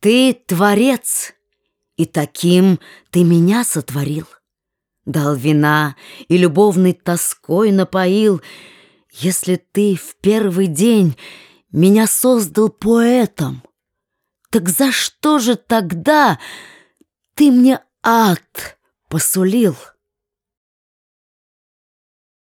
Ты творец, и таким ты меня сотворил. Дал вина и любовной тоской напоил. Если ты в первый день меня создал поэтом, так за что же тогда ты мне ад посулил?